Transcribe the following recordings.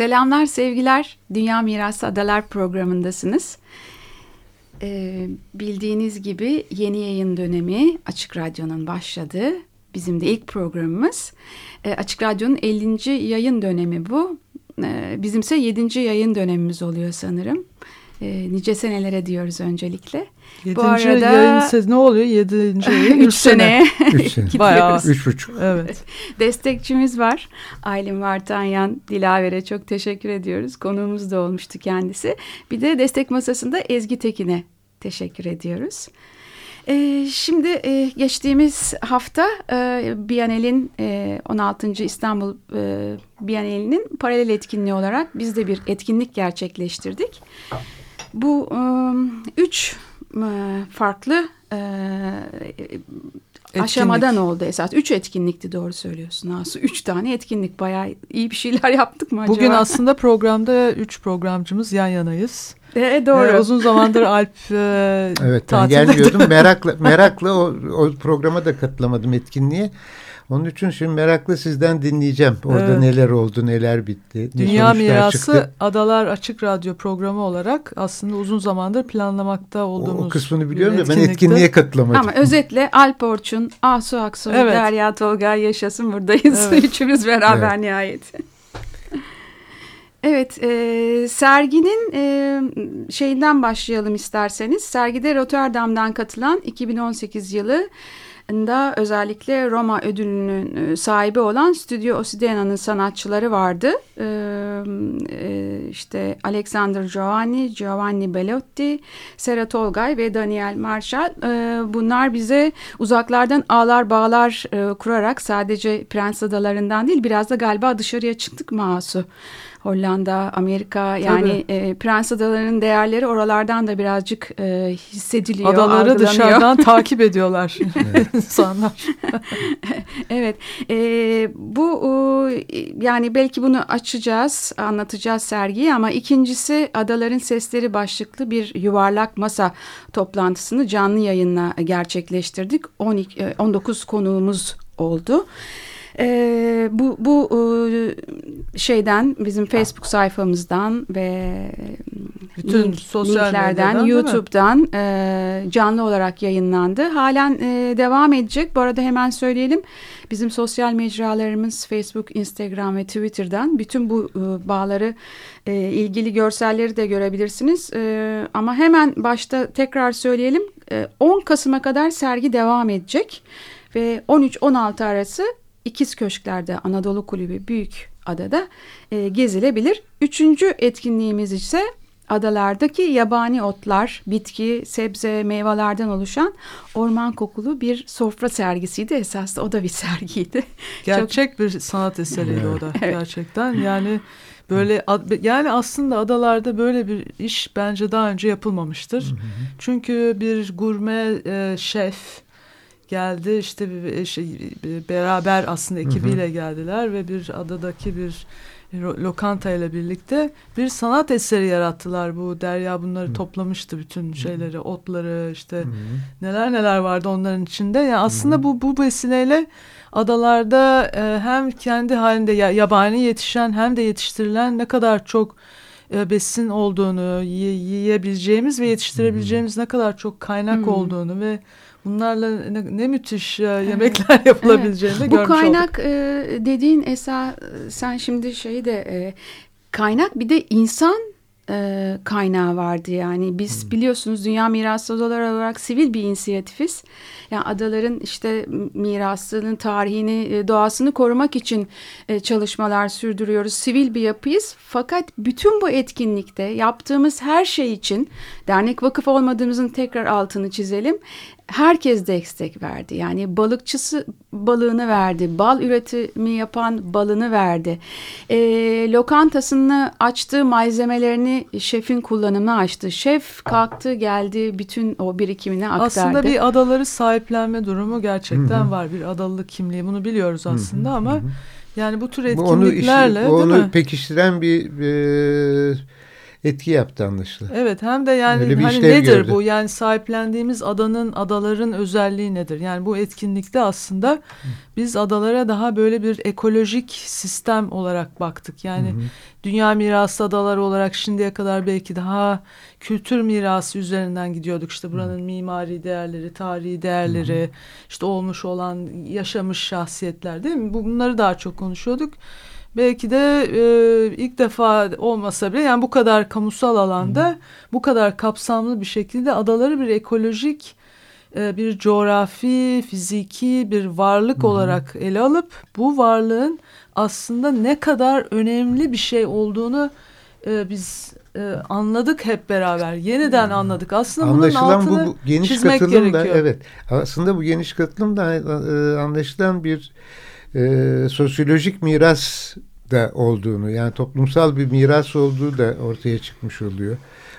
Selamlar, sevgiler. Dünya Mirası Adalar programındasınız. Ee, bildiğiniz gibi yeni yayın dönemi Açık Radyo'nun başladı. Bizim de ilk programımız. Ee, Açık Radyo'nun 50. yayın dönemi bu. Ee, bizimse 7. yayın dönemimiz oluyor sanırım. Ee, nice senelere diyoruz öncelikle. Yedinci Bu arada yayın ne oluyor? Yedinci yayın. üç seneye. üç sene. Bayağı. Üç buçuk. Evet. Destekçimiz var. Aylin Vartanyan Dilaver'e çok teşekkür ediyoruz. Konuğumuz da olmuştu kendisi. Bir de destek masasında Ezgi Tekin'e teşekkür ediyoruz. Ee, şimdi e, geçtiğimiz hafta e, Biyanel'in e, 16. İstanbul e, Biyanel'inin paralel etkinliği olarak biz de bir etkinlik gerçekleştirdik. Bu e, üç e, farklı e, etkinlik. aşamadan oldu esas. Üç etkinlikti doğru söylüyorsun Asu. Üç tane etkinlik bayağı iyi bir şeyler yaptık mı acaba? Bugün aslında programda üç programcımız yan yanayız. E, doğru. Ee, uzun zamandır Alp e, Evet ben gelmiyordum. merakla, merakla o, o programa da katılamadım etkinliğe. Onun için şimdi merakla sizden dinleyeceğim. Orada evet. neler oldu, neler bitti. Dünya Mirası çıktı. Adalar Açık Radyo programı olarak aslında uzun zamandır planlamakta olduğumuz O, o kısmını biliyorum da ben etkinliğe katılamadım. Ama özetle Alp Orçun, Asu Aksoy, evet. Derya Tolga yaşasın buradayız. Evet. Üçümüz beraber evet. nihayet. Evet, e, serginin e, şeyinden başlayalım isterseniz. Sergide Rotterdam'dan katılan 2018 yılı da özellikle Roma ödülünün e, sahibi olan Stüdyo Osidena'nın sanatçıları vardı. Ee, e, işte Alexander Giovanni, Giovanni Bellotti, Sera Tolgay ve Daniel Marshall. Ee, bunlar bize uzaklardan ağlar bağlar e, kurarak sadece Prens Adalarından değil biraz da galiba dışarıya çıktık mı Asu? Hollanda, Amerika yani e, Prens Adaları'nın değerleri oralardan da birazcık e, hissediliyor. Adaları dışarıdan takip ediyorlar insanlar. evet e, bu e, yani belki bunu açacağız anlatacağız sergiyi ama ikincisi Adaların Sesleri başlıklı bir yuvarlak masa toplantısını canlı yayınla gerçekleştirdik. 12, 19 e, konuğumuz oldu. E, bu bu e, şeyden bizim Facebook sayfamızdan ve bütün link, sosyal linklerden medyadan, YouTube'dan e, canlı olarak yayınlandı. Halen e, devam edecek. Bu arada hemen söyleyelim. Bizim sosyal mecralarımız Facebook, Instagram ve Twitter'dan bütün bu e, bağları e, ilgili görselleri de görebilirsiniz. E, ama hemen başta tekrar söyleyelim. E, 10 Kasım'a kadar sergi devam edecek ve 13-16 arası İkiz Köşkler'de Anadolu Kulübü Büyük Adada e, gezilebilir. Üçüncü etkinliğimiz ise adalardaki yabani otlar, bitki, sebze, meyvelerden oluşan orman kokulu bir sofra sergisiydi. Esasında o da bir sergiydi. Gerçek Çok... bir sanat eseriydi o da evet. gerçekten. Yani böyle yani aslında adalarda böyle bir iş bence daha önce yapılmamıştır. Çünkü bir gurme e, şef geldi işte bir şey, beraber aslında ekibiyle hı hı. geldiler ve bir adadaki bir lokanta ile birlikte bir sanat eseri yarattılar bu Derya bunları hı. toplamıştı bütün şeyleri otları işte hı. neler neler vardı onların içinde yani aslında hı. bu bu vesileyle adalarda e, hem kendi halinde ya, yabani yetişen hem de yetiştirilen ne kadar çok e, besin olduğunu yiyebileceğimiz ve yetiştirebileceğimiz ne kadar çok kaynak olduğunu ve bunlarla ne, ne müthiş e, yemekler evet. yapılabileceğini evet. görmüş Bu kaynak olduk. e, dediğin Esa sen şimdi şeyi de e, kaynak bir de insan e, kaynağı vardı yani biz hmm. biliyorsunuz Dünya Mirası Odaları olarak sivil bir inisiyatifiz. Yani adaların işte mirasının tarihini, e, doğasını korumak için e, çalışmalar sürdürüyoruz. Sivil bir yapıyız. Fakat bütün bu etkinlikte yaptığımız her şey için dernek vakıf olmadığımızın tekrar altını çizelim herkes destek verdi. Yani balıkçısı balığını verdi, bal üretimi yapan balını verdi. E, lokantasını açtı, malzemelerini şefin kullanımına açtı. Şef kalktı geldi bütün o birikimini aktardı. Aslında bir adaları sahiplenme durumu gerçekten Hı -hı. var. Bir adalılık kimliği bunu biliyoruz aslında Hı -hı. ama... Hı -hı. Yani bu tür etkinliklerle onu, işi, onu pekiştiren bir e, etki yaptı anlaşılan. Evet hem de yani hani nedir gördü. bu yani sahiplendiğimiz adanın adaların özelliği nedir? Yani bu etkinlikte aslında biz adalara daha böyle bir ekolojik sistem olarak baktık. Yani hı dünya mirası adaları olarak şimdiye kadar belki daha kültür mirası üzerinden gidiyorduk. İşte buranın hı. mimari değerleri, tarihi değerleri, hı. işte olmuş olan yaşamış şahsiyetler değil mi? Bunları daha çok konuşuyorduk belki de e, ilk defa olmasa bile yani bu kadar kamusal alanda Hı. bu kadar kapsamlı bir şekilde adaları bir ekolojik e, bir coğrafi, fiziki bir varlık Hı. olarak ele alıp bu varlığın aslında ne kadar önemli bir şey olduğunu e, biz e, anladık hep beraber. Yeniden anladık. Aslında anlaşılan bunun altını bu, bu geniş çizmek katılım gerekiyor. da evet. Aslında bu geniş katılım da e, anlaşılan bir e, sosyolojik miras da olduğunu yani toplumsal bir miras olduğu da ortaya çıkmış oluyor.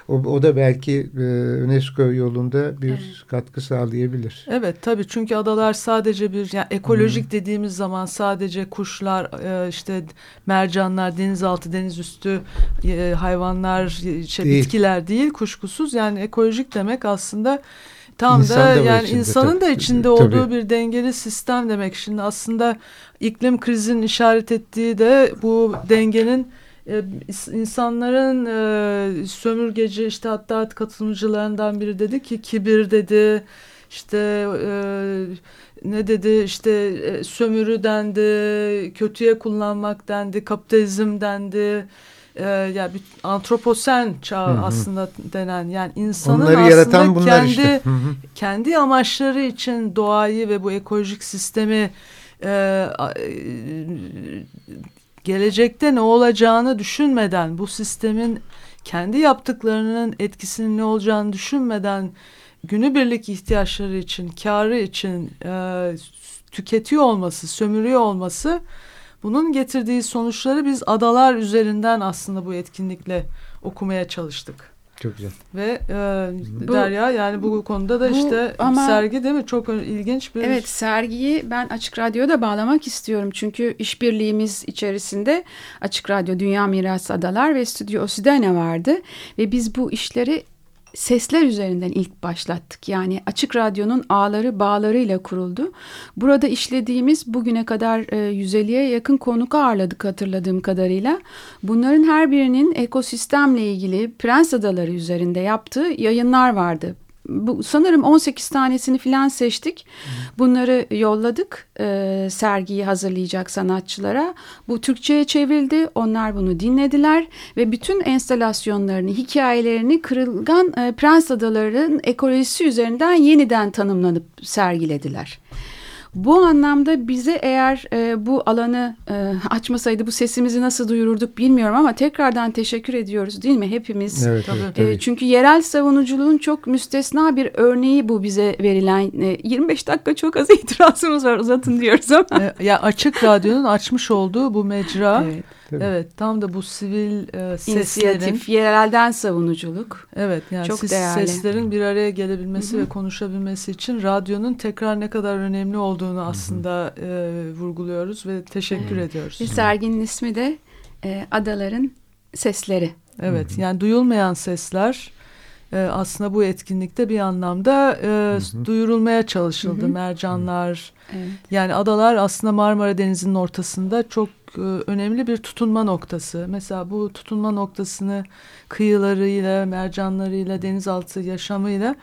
O, o da belki e, UNESCO yolunda bir evet. katkı sağlayabilir. Evet tabii çünkü adalar sadece bir yani ekolojik hmm. dediğimiz zaman sadece kuşlar e, işte mercanlar denizaltı denizüstü e, hayvanlar şey, değil. bitkiler değil kuşkusuz yani ekolojik demek aslında Tam İnsan da, da yani içinde, insanın tabii, da içinde tabii. olduğu bir dengeli sistem demek. Şimdi aslında iklim krizinin işaret ettiği de bu dengenin e, insanların e, sömürgeci işte hatta katılımcılarından biri dedi ki kibir dedi işte e, ne dedi işte e, sömürü dendi kötüye kullanmak dendi kapitalizm dendi e, yani bir antroposen çağı hı hı. aslında denen yani insanın Onları aslında kendi işte. hı hı. kendi amaçları için doğayı ve bu ekolojik sistemi e, e, gelecekte ne olacağını düşünmeden bu sistemin kendi yaptıklarının etkisinin ne olacağını düşünmeden günübirlik ihtiyaçları için, karı için e, tüketiyor olması, sömürüyor olması bunun getirdiği sonuçları biz adalar üzerinden aslında bu etkinlikle okumaya çalıştık. Çok güzel. Ve e, bu, Derya yani bu konuda da bu, işte ama, sergi değil mi? Çok ilginç bir... Evet sergiyi ben Açık Radyo'da bağlamak istiyorum. Çünkü işbirliğimiz içerisinde Açık Radyo Dünya Mirası Adalar ve Stüdyo Osidane vardı. Ve biz bu işleri sesler üzerinden ilk başlattık. Yani Açık Radyo'nun ağları bağlarıyla kuruldu. Burada işlediğimiz bugüne kadar 150'ye yakın konuk ağırladık hatırladığım kadarıyla. Bunların her birinin ekosistemle ilgili Prens Adaları üzerinde yaptığı yayınlar vardı bu sanırım 18 tanesini filan seçtik. Bunları yolladık e, sergiyi hazırlayacak sanatçılara. Bu Türkçe'ye çevrildi. Onlar bunu dinlediler ve bütün enstalasyonlarını, hikayelerini kırılgan e, Prens Adaları'nın ekolojisi üzerinden yeniden tanımlanıp sergilediler. Bu anlamda bize eğer e, bu alanı e, açmasaydı bu sesimizi nasıl duyururduk bilmiyorum ama tekrardan teşekkür ediyoruz değil mi hepimiz? Evet, tabii. E, tabii. çünkü yerel savunuculuğun çok müstesna bir örneği bu bize verilen. E, 25 dakika çok az itirazımız var uzatın diyoruz ama. E, ya Açık Radyo'nun açmış olduğu bu mecra. Evet Tabii. Evet tam da bu sivil e, seslerin. İnisiyatif, yerelden savunuculuk. Evet yani Çok ses, değerli. seslerin bir araya gelebilmesi Hı -hı. ve konuşabilmesi için radyonun tekrar ne kadar önemli olduğunu aslında e, vurguluyoruz ve teşekkür evet. ediyoruz. Bir serginin ismi de e, Adaların Sesleri. Evet Hı -hı. yani duyulmayan sesler e, aslında bu etkinlikte bir anlamda e, hı hı. duyurulmaya çalışıldı. Hı hı. Mercanlar evet. yani adalar aslında Marmara Denizi'nin ortasında çok önemli bir tutunma noktası. Mesela bu tutunma noktasını kıyılarıyla, mercanlarıyla, denizaltı yaşamıyla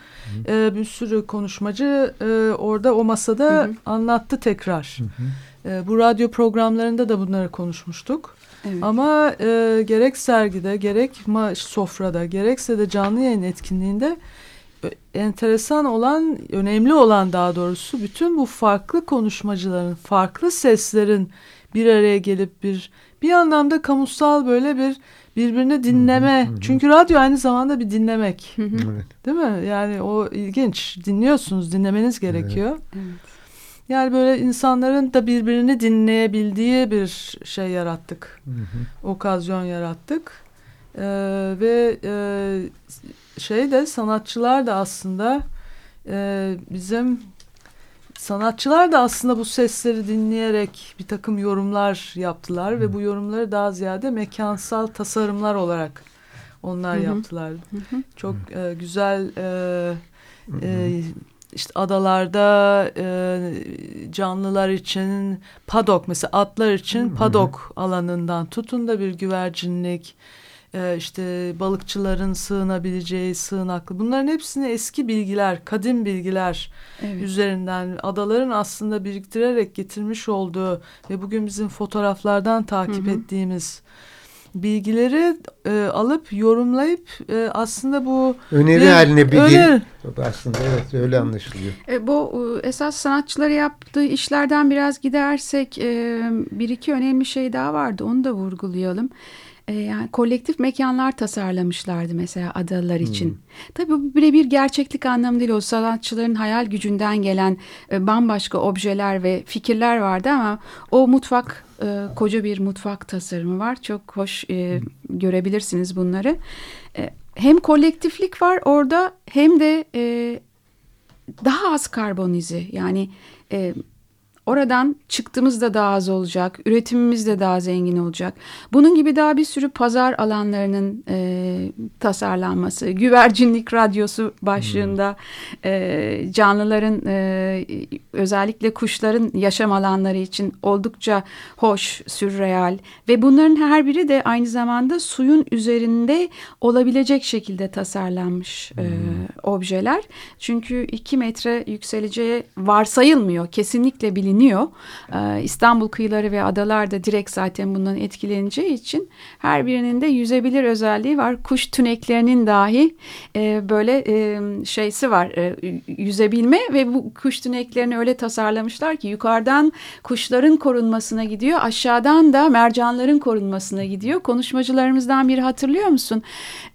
e, bir sürü konuşmacı e, orada o masada hı hı. anlattı tekrar. Hı hı. E, bu radyo programlarında da bunları konuşmuştuk. Evet. Ama e, gerek sergide, gerek sofrada, gerekse de canlı yayın etkinliğinde e, enteresan olan, önemli olan daha doğrusu bütün bu farklı konuşmacıların, farklı seslerin bir araya gelip bir bir anlamda kamusal böyle bir birbirini dinleme. Çünkü radyo aynı zamanda bir dinlemek. Değil mi? Yani o ilginç. Dinliyorsunuz, dinlemeniz gerekiyor. Evet. Yani böyle insanların da birbirini dinleyebildiği bir şey yarattık. Hı hı. Okazyon yarattık. Ee, ve e, şey de sanatçılar da aslında e, bizim sanatçılar da aslında bu sesleri dinleyerek bir takım yorumlar yaptılar hı. ve bu yorumları daha ziyade mekansal tasarımlar olarak onlar hı hı. yaptılar. Hı hı. Çok e, güzel e, e, işte adalarda e, canlılar için padok mesela atlar için padok alanından tutun da bir güvercinlik e, işte balıkçıların sığınabileceği sığınaklı bunların hepsini eski bilgiler kadim bilgiler evet. üzerinden adaların aslında biriktirerek getirmiş olduğu ve bugün bizim fotoğraflardan takip hı hı. ettiğimiz bilgileri e, alıp yorumlayıp e, aslında bu öneri bir, haline bir öner... aslında evet öyle anlaşılıyor. E, bu e, esas sanatçıları yaptığı işlerden biraz gidersek e, bir iki önemli şey daha vardı onu da vurgulayalım. E, yani kolektif mekanlar tasarlamışlardı mesela adalar için. Hmm. Tabii bu birebir gerçeklik anlamı değil. O sanatçıların hayal gücünden gelen e, bambaşka objeler ve fikirler vardı ama o mutfak e, koca bir mutfak tasarımı var. Çok hoş e, görebilirsiniz bunları. E, hem kolektiflik var orada hem de e, daha az karbonize yani e, Oradan çıktığımız da daha az olacak, üretimimiz de daha zengin olacak. Bunun gibi daha bir sürü pazar alanlarının e, tasarlanması, güvercinlik radyosu başlığında hmm. e, canlıların e, özellikle kuşların yaşam alanları için oldukça hoş, sürreal ve bunların her biri de aynı zamanda suyun üzerinde olabilecek şekilde tasarlanmış e, hmm. objeler. Çünkü iki metre yükseleceği varsayılmıyor, kesinlikle biliniyor biliniyor. Ee, İstanbul kıyıları ve adalar da direkt zaten bundan etkileneceği için her birinin de yüzebilir özelliği var. Kuş tüneklerinin dahi e, böyle e, şeysi var e, yüzebilme ve bu kuş tüneklerini öyle tasarlamışlar ki yukarıdan kuşların korunmasına gidiyor aşağıdan da mercanların korunmasına gidiyor. Konuşmacılarımızdan biri hatırlıyor musun?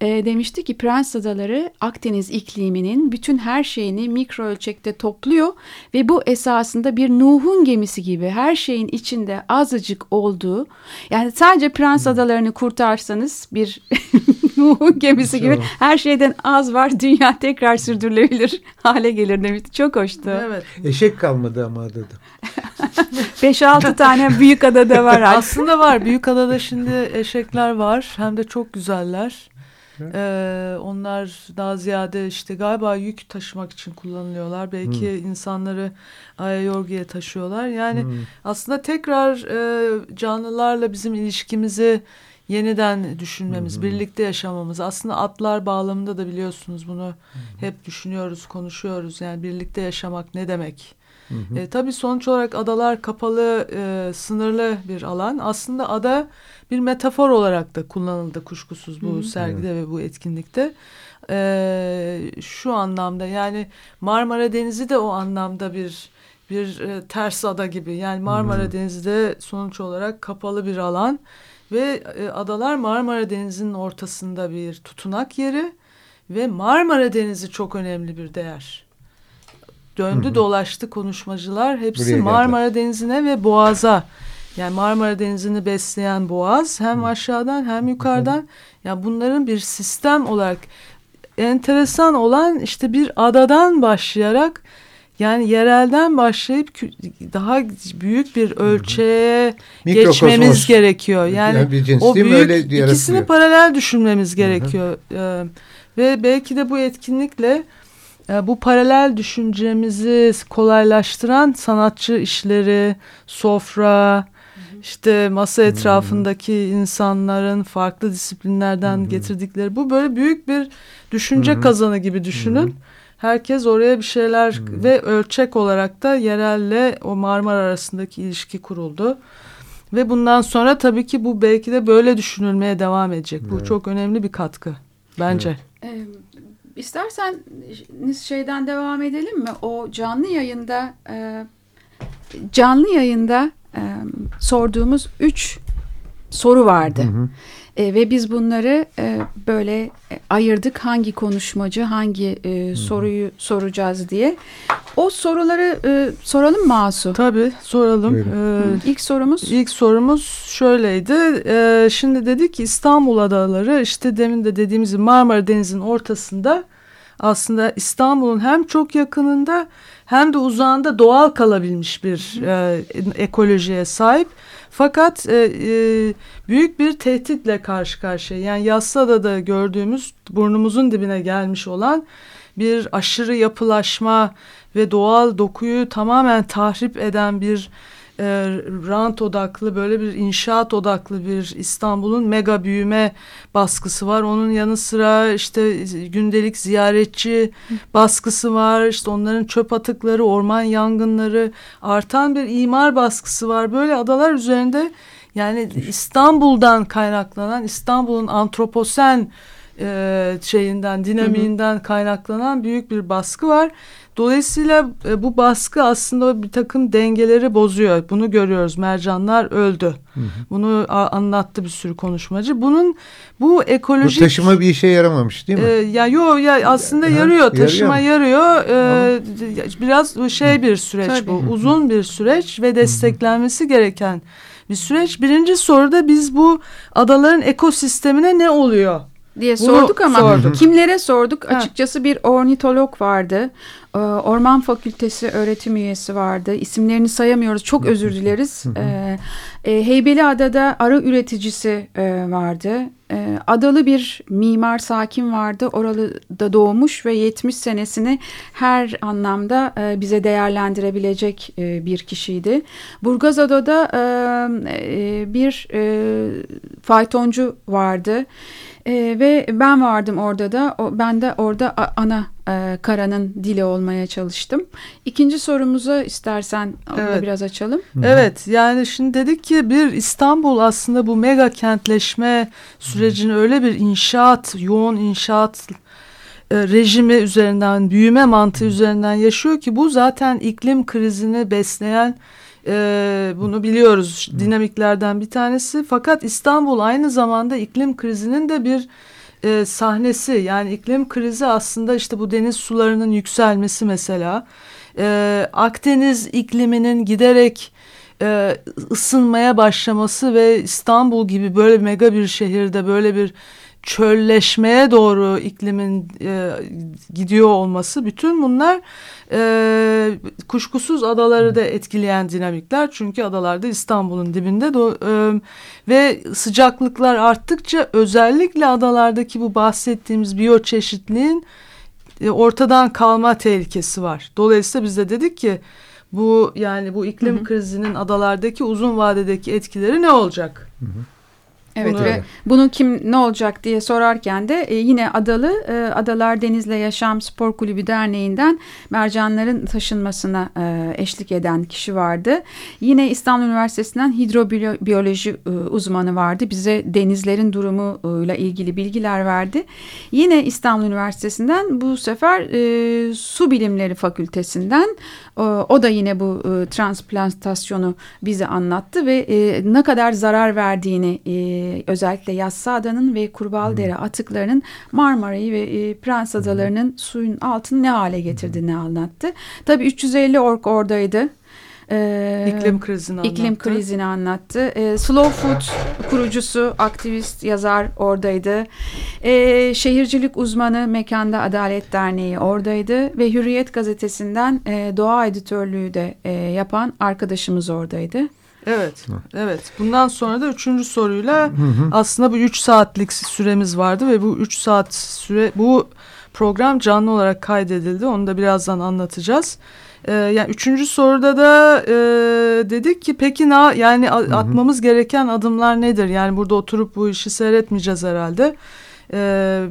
E, demişti ki Prens Adaları Akdeniz ikliminin bütün her şeyini mikro ölçekte topluyor ve bu esasında bir Nuh'un Nuh'un gemisi gibi her şeyin içinde azıcık olduğu yani sadece Prens Adalarını kurtarsanız bir Nuh'un gemisi gibi her şeyden az var dünya tekrar sürdürülebilir hale gelir demişti. Çok hoştu. Evet. Eşek kalmadı ama adada. 5-6 tane büyük adada var. Aslında var. Büyük adada şimdi eşekler var. Hem de çok güzeller. Ee, onlar daha ziyade işte galiba yük taşımak için kullanılıyorlar. Belki hmm. insanları Ayayorgi'ye taşıyorlar. Yani hmm. aslında tekrar e, canlılarla bizim ilişkimizi yeniden düşünmemiz, hmm. birlikte yaşamamız. Aslında atlar bağlamında da biliyorsunuz bunu hmm. hep düşünüyoruz, konuşuyoruz. Yani birlikte yaşamak ne demek? Hı E, tabii sonuç olarak adalar kapalı, e, sınırlı bir alan. Aslında ada bir metafor olarak da kullanıldı kuşkusuz bu hı sergide evet. ve bu etkinlikte. E, şu anlamda yani Marmara Denizi de o anlamda bir bir e, ters ada gibi. Yani Marmara hı Denizi de sonuç olarak kapalı bir alan ve e, adalar Marmara Denizi'nin ortasında bir tutunak yeri ve Marmara Denizi çok önemli bir değer döndü Hı-hı. dolaştı konuşmacılar. Hepsi Buraya Marmara geldi. Denizi'ne ve Boğaz'a. Yani Marmara Denizi'ni besleyen Boğaz hem Hı. aşağıdan hem yukarıdan. Hı. Yani bunların bir sistem olarak enteresan olan işte bir adadan başlayarak yani yerelden başlayıp daha büyük bir ölçeğe geçmemiz gerekiyor. Yani, yani bir o büyük öyle ikisini paralel düşünmemiz gerekiyor. Ee, ve belki de bu etkinlikle bu paralel düşüncemizi kolaylaştıran sanatçı işleri, sofra, işte masa etrafındaki insanların farklı disiplinlerden getirdikleri bu böyle büyük bir düşünce kazanı gibi düşünün. Herkes oraya bir şeyler ve ölçek olarak da yerelle o Marmara arasındaki ilişki kuruldu. Ve bundan sonra tabii ki bu belki de böyle düşünülmeye devam edecek. Bu çok önemli bir katkı bence. Evet. İstersen şeyden devam edelim mi? O canlı yayında e, canlı yayında e, sorduğumuz üç soru vardı. Hı hı. E, ve biz bunları e, böyle e, ayırdık hangi konuşmacı hangi e, soruyu soracağız diye. O soruları e, soralım mı Asu? Tabii soralım. Ee, ilk sorumuz? İlk sorumuz şöyleydi. Ee, şimdi dedik ki İstanbul adaları işte demin de dediğimiz Marmara Denizi'nin ortasında aslında İstanbul'un hem çok yakınında hem de uzağında doğal kalabilmiş bir e, ekolojiye sahip. Fakat e, e, büyük bir tehditle karşı karşıya. Yani Yassıada gördüğümüz burnumuzun dibine gelmiş olan bir aşırı yapılaşma ve doğal dokuyu tamamen tahrip eden bir e, rant odaklı böyle bir inşaat odaklı bir İstanbul'un mega büyüme baskısı var. Onun yanı sıra işte gündelik ziyaretçi baskısı var. İşte onların çöp atıkları, orman yangınları, artan bir imar baskısı var. Böyle adalar üzerinde yani İstanbul'dan kaynaklanan İstanbul'un antroposen e, şeyinden dinamiğinden kaynaklanan büyük bir baskı var. Dolayısıyla e, bu baskı aslında bir takım dengeleri bozuyor. Bunu görüyoruz. Mercanlar öldü. Hı hı. Bunu anlattı bir sürü konuşmacı. Bunun bu ekolojik... Bu taşıma bir işe yaramamış değil mi? E, ya yo ya aslında ha, yarıyor. Taşıma yarıyor. yarıyor. E, biraz şey bir süreç Tabii. bu. Uzun bir süreç ve desteklenmesi gereken bir süreç. Birinci soruda biz bu adaların ekosistemine ne oluyor? Diye Bunu sorduk ama sorduk. kimlere sorduk? Ha. Açıkçası bir ornitolog vardı. Ee, Orman Fakültesi öğretim üyesi vardı. İsimlerini sayamıyoruz. Çok özür dileriz. Ee, e, Heybeliada'da arı üreticisi e, vardı. E, adalı bir mimar sakin vardı. Oralı da doğmuş ve 70 senesini her anlamda e, bize değerlendirebilecek bir kişiydi. Burgazada'da bir faytoncu vardı. E, ve ben vardım orada da. O, ben de orada ana e, karanın dili olmaya çalıştım. İkinci sorumuzu istersen evet. biraz açalım. Evet yani şimdi dedik ki bir İstanbul aslında bu mega kentleşme sürecini öyle bir inşaat, yoğun inşaat e, rejimi üzerinden, büyüme mantığı üzerinden yaşıyor ki bu zaten iklim krizini besleyen e, bunu biliyoruz dinamiklerden bir tanesi. Fakat İstanbul aynı zamanda iklim krizinin de bir e, sahnesi. Yani iklim krizi aslında işte bu deniz sularının yükselmesi mesela. E, Akdeniz ikliminin giderek e, ısınmaya başlaması ve İstanbul gibi böyle mega bir şehirde böyle bir çölleşmeye doğru iklimin e, gidiyor olması bütün bunlar e, kuşkusuz adaları da etkileyen dinamikler çünkü adalarda İstanbul'un dibinde e, ve sıcaklıklar arttıkça özellikle adalardaki bu bahsettiğimiz biyoçeşitliğin e, ortadan kalma tehlikesi var. Dolayısıyla biz de dedik ki bu yani bu iklim hı hı. krizinin adalardaki uzun vadedeki etkileri ne olacak? Hı hı. Evet Bunu, ve bunun kim ne olacak diye sorarken de e, yine Adalı e, Adalar Denizle Yaşam Spor Kulübü Derneği'nden mercanların taşınmasına e, eşlik eden kişi vardı. Yine İstanbul Üniversitesi'nden hidrobiyoloji e, uzmanı vardı. Bize denizlerin durumuyla ilgili bilgiler verdi. Yine İstanbul Üniversitesi'nden bu sefer e, Su Bilimleri Fakültesinden o, o da yine bu e, transplantasyonu bize anlattı ve e, ne kadar zarar verdiğini e, e, özellikle Yassıada'nın ve Kurbaldere atıklarının Marmara'yı ve e, Prens Adaları'nın hmm. suyun altını ne hale getirdiğini hmm. anlattı. Tabii 350 ork oradaydı. Ee, iklim krizini anlattı. İklim krizini anlattı. Ee, Slow Food kurucusu, aktivist, yazar oradaydı. Ee, şehircilik uzmanı Mekanda Adalet Derneği oradaydı. Ve Hürriyet gazetesinden e, doğa editörlüğü de e, yapan arkadaşımız oradaydı. Evet, evet. Bundan sonra da üçüncü soruyla hı hı. aslında bu üç saatlik süremiz vardı ve bu üç saat süre bu program canlı olarak kaydedildi. Onu da birazdan anlatacağız. Ee, yani üçüncü soruda da e, dedik ki peki na yani hı hı. atmamız gereken adımlar nedir? Yani burada oturup bu işi seyretmeyeceğiz herhalde. Ee,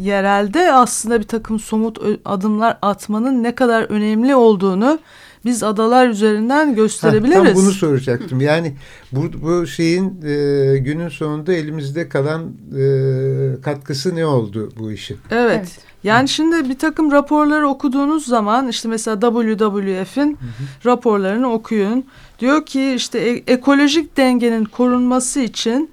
yerelde aslında bir takım somut adımlar atmanın ne kadar önemli olduğunu biz adalar üzerinden gösterebiliriz. Ha, tam bunu soracaktım. Yani bu, bu şeyin e, günün sonunda elimizde kalan e, katkısı ne oldu bu işin? Evet. evet. Yani şimdi bir takım raporları okuduğunuz zaman işte mesela WWF'in raporlarını okuyun. Diyor ki işte e ekolojik dengenin korunması için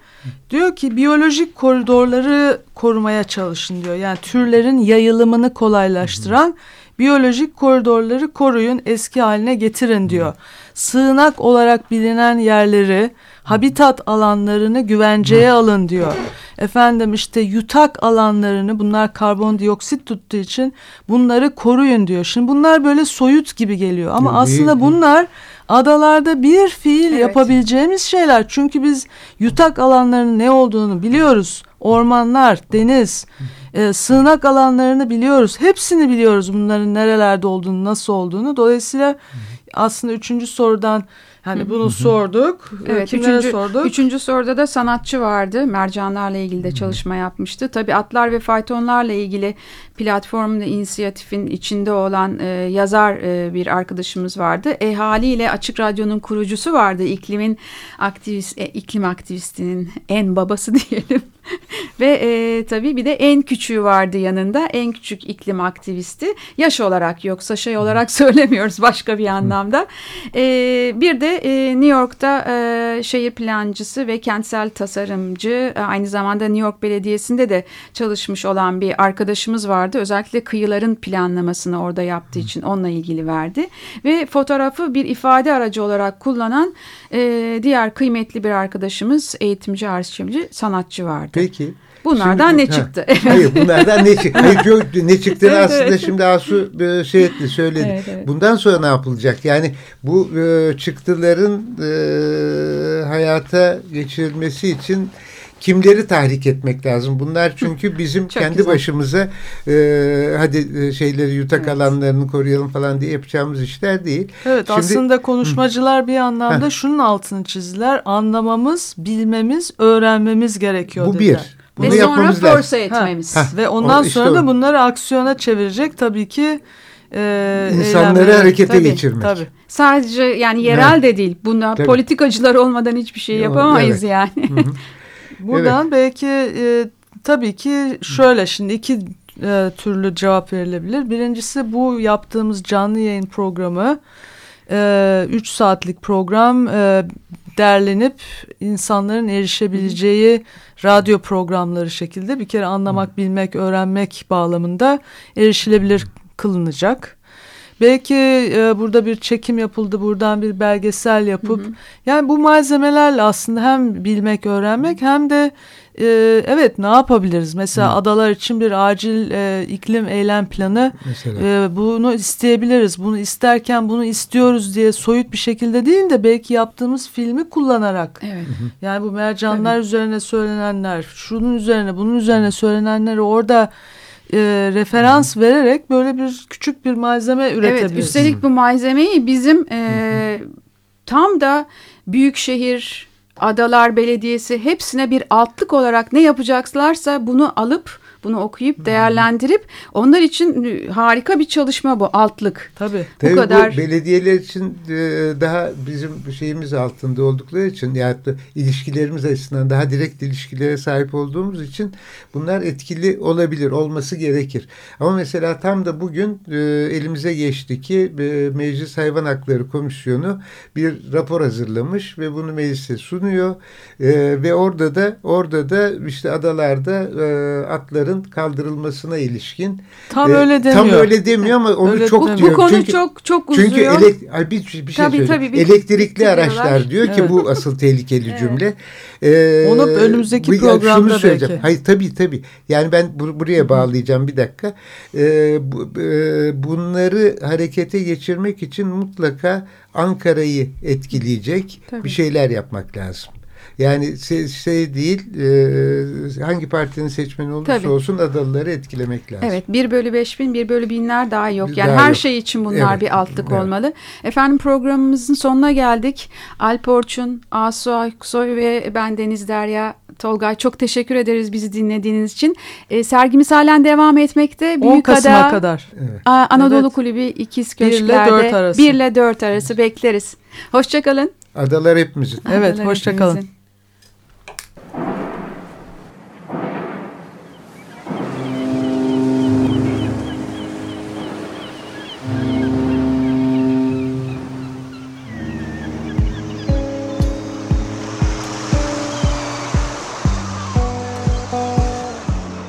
Diyor ki biyolojik koridorları korumaya çalışın diyor. Yani türlerin yayılımını kolaylaştıran biyolojik koridorları koruyun, eski haline getirin diyor. Sığınak olarak bilinen yerleri, habitat alanlarını güvenceye alın diyor. Efendim işte yutak alanlarını bunlar karbondioksit tuttuğu için bunları koruyun diyor. Şimdi bunlar böyle soyut gibi geliyor ama aslında bunlar adalarda bir fiil evet. yapabileceğimiz şeyler. Çünkü biz yutak alanlarının ne olduğunu biliyoruz. Ormanlar, deniz, e, sığınak alanlarını biliyoruz. Hepsini biliyoruz bunların nerelerde olduğunu, nasıl olduğunu. Dolayısıyla aslında üçüncü sorudan Hani bunu sorduk. Evet, Kimlere üçüncü, sorduk? Üçüncü soruda da sanatçı vardı. Mercanlarla ilgili de çalışma yapmıştı. Tabii atlar ve faytonlarla ilgili platformda inisiyatifin içinde olan e, yazar e, bir arkadaşımız vardı. E haliyle Açık Radyo'nun kurucusu vardı. İklimin aktivist, e, iklim aktivistinin en babası diyelim. ve e, tabii bir de en küçüğü vardı yanında. En küçük iklim aktivisti. Yaş olarak yoksa şey olarak söylemiyoruz başka bir anlamda. E, bir de e, New York'ta e, şehir plancısı ve kentsel tasarımcı aynı zamanda New York Belediyesi'nde de çalışmış olan bir arkadaşımız vardı. Özellikle kıyıların planlamasını orada yaptığı için onunla ilgili verdi. Ve fotoğrafı bir ifade aracı olarak kullanan e, diğer kıymetli bir arkadaşımız eğitimci, arşivci, sanatçı vardı. Peki. Bunlardan şimdi, ne çıktı? Ha, hayır bunlardan ne çıktı? Hayır, ne çıktığını evet, aslında evet. şimdi Asu e, şey etti, söyledi. Evet, evet. Bundan sonra ne yapılacak? Yani bu e, çıktıların e, hayata geçirilmesi için kimleri tahrik etmek lazım? Bunlar çünkü bizim kendi güzel. başımıza e, hadi e, şeyleri yutak evet. alanlarını koruyalım falan diye yapacağımız işler değil. Evet Şimdi, aslında konuşmacılar bir anlamda şunun altını çizdiler. Anlamamız, bilmemiz, öğrenmemiz gerekiyor Bu dediler. bir. Bunu Ve sonra force etmemiz. Ha. Ve ondan o, işte sonra da bunları aksiyona çevirecek tabii ki e, insanları harekete tabii, geçirmek. Tabii. Sadece yani yerel evet. de değil. Bunda tabii. politikacılar olmadan hiçbir şey yapamayız evet. yani. Hı -hı. Buradan evet. belki e, tabii ki şöyle şimdi iki e, türlü cevap verilebilir. Birincisi bu yaptığımız canlı yayın programı e, üç saatlik program e, derlenip insanların erişebileceği radyo programları şekilde bir kere anlamak, bilmek, öğrenmek bağlamında erişilebilir kılınacak. Belki e, burada bir çekim yapıldı, buradan bir belgesel yapıp hı hı. yani bu malzemelerle aslında hem bilmek, öğrenmek hem de e, evet ne yapabiliriz? Mesela hı. adalar için bir acil e, iklim eylem planı e, bunu isteyebiliriz. Bunu isterken bunu istiyoruz diye soyut bir şekilde değil de belki yaptığımız filmi kullanarak. Evet. Hı hı. Yani bu mercanlar Tabii. üzerine söylenenler, şunun üzerine, bunun üzerine söylenenleri orada e, referans vererek böyle bir küçük bir malzeme üretebiliriz. Evet üstelik bu malzemeyi bizim e, tam da büyük şehir, adalar belediyesi hepsine bir altlık olarak ne yapacaklarsa bunu alıp bunu okuyup değerlendirip onlar için harika bir çalışma bu altlık. Tabii. Bu Tabii kadar. Bu belediyeler için e, daha bizim şeyimiz altında oldukları için ya da ilişkilerimiz açısından daha direkt ilişkilere sahip olduğumuz için bunlar etkili olabilir, olması gerekir. Ama mesela tam da bugün e, elimize geçti ki e, Meclis Hayvan Hakları Komisyonu bir rapor hazırlamış ve bunu meclise sunuyor ve orada da orada da işte adalarda atların sınırların kaldırılmasına ilişkin. Tam e, öyle demiyor. Tam öyle demiyor ama onu öyle, çok bu, diyor. Bu konu çünkü, çok çok uzuyor. Çünkü elek, bir, bir şey tabii, tabii, bir, elektrikli araçlar diyor ki evet. bu asıl tehlikeli evet. cümle. Ee, Onu önümüzdeki bu, programda şunu söyleyeceğim. belki. Hayır tabii tabii. Yani ben bu, buraya bağlayacağım bir dakika. Ee, bu, e, bunları harekete geçirmek için mutlaka Ankara'yı etkileyecek tabii. bir şeyler yapmak lazım. Yani şey, şey değil e, hangi partinin seçmeni olursa Tabii. olsun adalıları etkilemek lazım. Evet 1 bölü 5 bin 1 bölü binler daha yok. Yani daha her yok. şey için bunlar evet. bir altlık evet. olmalı. Efendim programımızın sonuna geldik. Alp Orçun, Asu Aksoy ve ben Deniz Derya Tolgay çok teşekkür ederiz bizi dinlediğiniz için. E, sergimiz halen devam etmekte. Büyük 10 Kasım'a kadar. Evet. Anadolu evet. Kulübü ikiz köşklerde 1 ile 4 arası, 1 ile 4 arası bekleriz. Hoşçakalın. Adalar hepimizin. Evet hoşçakalın.